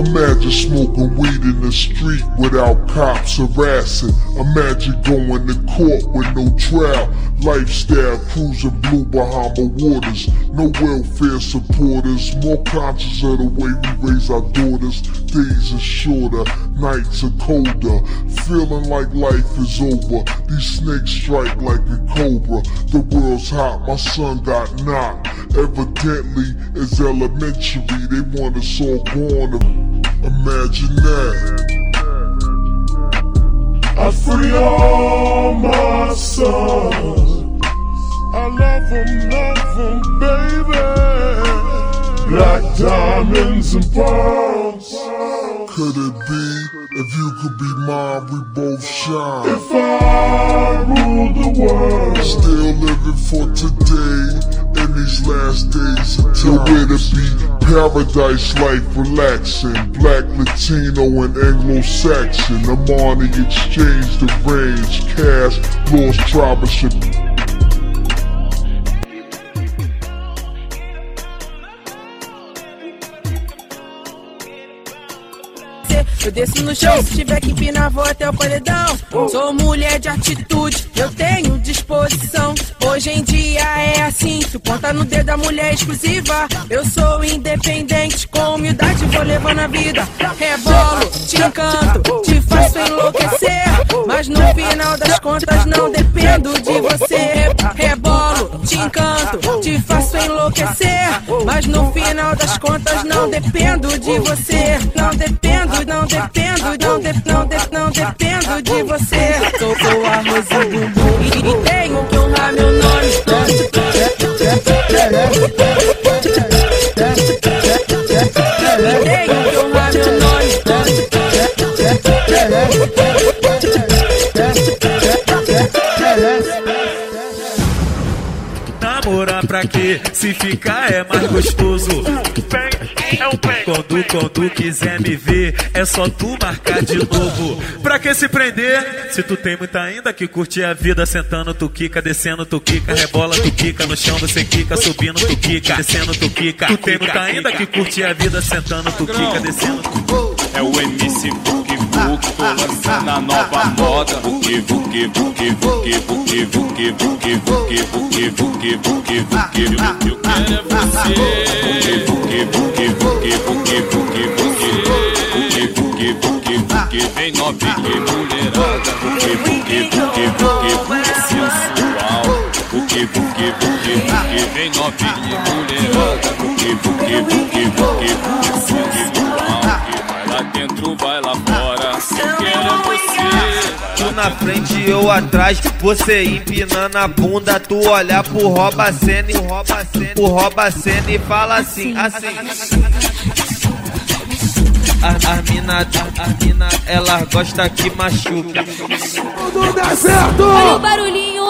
Imagine smoking weed in the street without cops harassing. Imagine going to court with no trial. Lifestyle cruising blue Bahama waters. No welfare supporters. More conscious of the way we raise our daughters. Days are shorter, nights are colder. Feeling like life is over. These snakes strike like a cobra. The world's hot, my son got knocked. Evidently, it's elementary. They want us all gone. Imagine that. I free all my sons. I love them, love them, baby. Black diamonds and pearls. Could it be if you could be mine, we both shine? If I rule the world, Still living for today these last days of time. Nowhere to be, paradise life relaxing. Black, Latino, and Anglo-Saxon. I'm on the exchange, the range, cash, lost tribership. Eu desço no chão se tiver que empinar, vou até o paredão. Sou mulher de atitude, eu tenho disposição. Hoje em dia é assim, tu conta no dedo da mulher exclusiva. Eu sou independente, com humildade vou levando a vida. Rebolo, te encanto, te faço enlouquecer. Mas no final das contas não dependo de você. Te faço enlouquecer. Mas no final das contas não dependo de você. Não dependo, não dependo, não, de, não, de, não dependo de você. Sou o arroz e bumbum Namorar pra quê? Se ficar é mais gostoso. É. Quando, quando quiser me ver, é só tu marcar de novo. Pra que se prender? Se tu tem muita ainda que curtir a vida, sentando tu quica, descendo tu quica, rebola tu quica, no chão você quica, subindo tu quica, descendo tu quica. Tu tem muita ainda que curtir a vida, sentando tu quica, descendo tu quica. É o MC Vuc, tô lançando a nova moda. Vuc, vuc, vuc, vuc, vuc, vuc, vuc, vuc, vuc, vuc, vuc, vuc. Eu quero é você. Vuc, vuc, vuc, vuc, vuc, vuc, vuc, vuc, vuc. Vem novinha e mulherada. Vuc, vuc, vuc, vuc, vuc, sensual. Vuc, vuc, vuc, vuc, vem novinha e mulherada. Vuc, vuc, vuc, vuc, vuc, na frente eu atrás, você empinando a bunda, tu olha pro rouba cena, pro rouba cena e fala assim, assim. As a mina, a mina, elas gostam que machuca. tudo dá certo. Olha o barulhinho.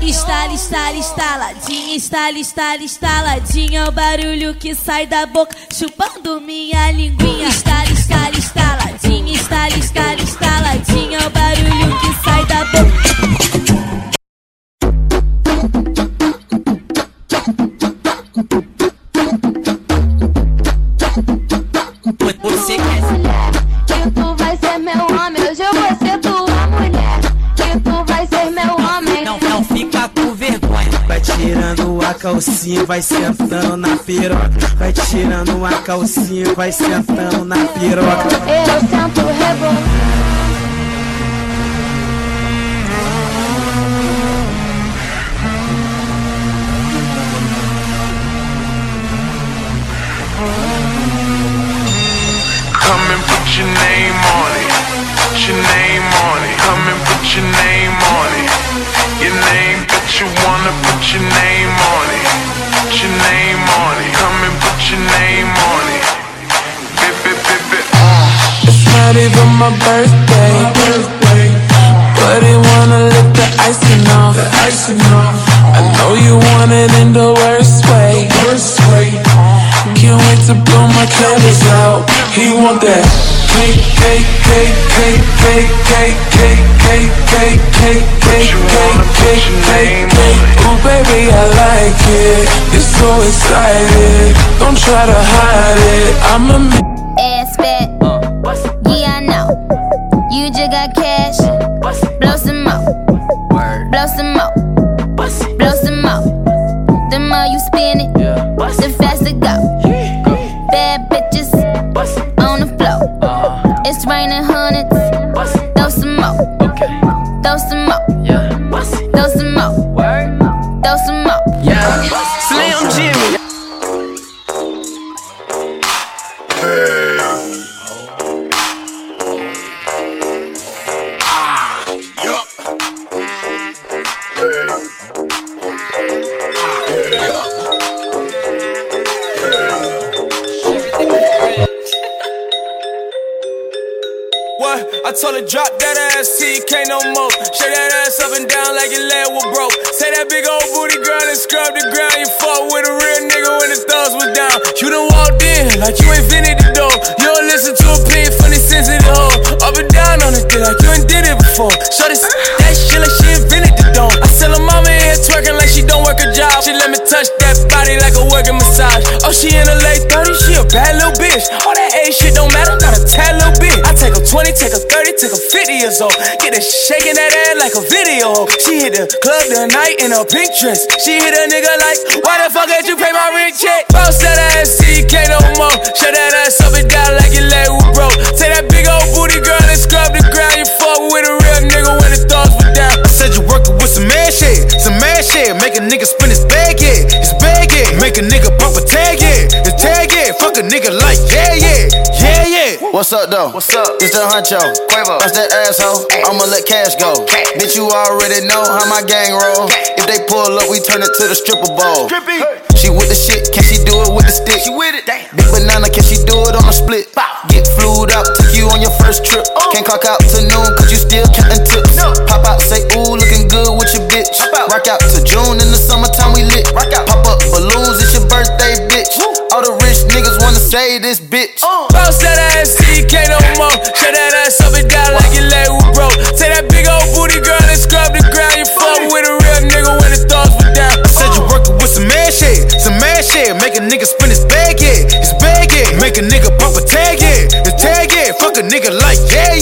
Estala, estala, estaladinha, estala, estala, estaladinha. É o barulho que sai da boca, chupando minha linguinha. Estala, estala, estaladinha, Stylish. lista. A calcinha, vai sentando na piroca. Vai tirando a calcinha, vai sentando na piroca. Eu sento rebolar. Come and put your name on it. Put your name on it. Come and put your name on it. Your name, but you wanna put your name It's not even my birthday. But he wanna lick the icing off. I know you want it in the worst way. Can't wait to blow my candles out. He want that. cake, cake, cake, cake, cake, cake, cake, cake, cake, cake, cake, cake, cake, cake. Ooh, baby, I like it. You're so excited. Don't try to hide it. I'm a It's raining hundreds. Throw some more. Throw some more. Throw some more. Throw some more. I told her drop that ass you can't no more. Shake that ass up and down like your leg was broke. Say that big old booty girl and scrub the ground. You fought with a real nigga when the thugs was down. You done walked in like you ain't vented the door. You don't listen to a plea from the sensitive hoe. Up and down on it like you ain't did it before. Show this that shit like she invented the dome. I tell her mama in here twerking like she don't work a job. She let me touch that body like a working massage. Oh, she in her late 30s, she a bad little bitch. All that age shit don't matter, not a tad little bit. I take her 20, take her 30, take her 50 years old. Get her shaking that ass like a video. She hit the club the night in a pink dress. She hit a nigga like, why the fuck did you pay my rent check? Bounce that ass, see can't no more. Shut that ass up and down like your leg was broke. Take that big old booty girl and scrub the ground. You fuck with a real nigga when the thugs was down. I said you working with some mad shit, some mad shit. Make a nigga spin his bag, yeah, his bag, yeah. Make a nigga pop a tag, yeah, his tag, yeah. Fuck a nigga like, yeah, yeah. What's up though? What's up? It's the huncho. Quavo. That's that asshole. I'ma let cash go. Bitch, you already know how my gang roll. If they pull up, we turn it to the stripper bowl. She with the shit, can she do it with the stick? She with it. Big banana, can she do it on a split? Get flued up, took you on your first trip. Oh. Can't clock out to noon, cause you still counting tips. Pop out, say ooh, looking good with your bitch. Out. Rock out to June in the summertime, we lit. Rock out. Pop up balloons, it's your birthday, bitch. All the say this bitch. Uh. Bounce that ass till you can't no more. Shut that ass up and down like your leg was broke. Take that big old booty girl and scrub the ground. You fuck with a real nigga when the thugs was down. I said you uh. working with some mad shit, some mad shit. Make a nigga spin his bag, yeah, his bag, yeah. Make a nigga pop a tag, yeah, his tag, yeah. Fuck a nigga like, yeah.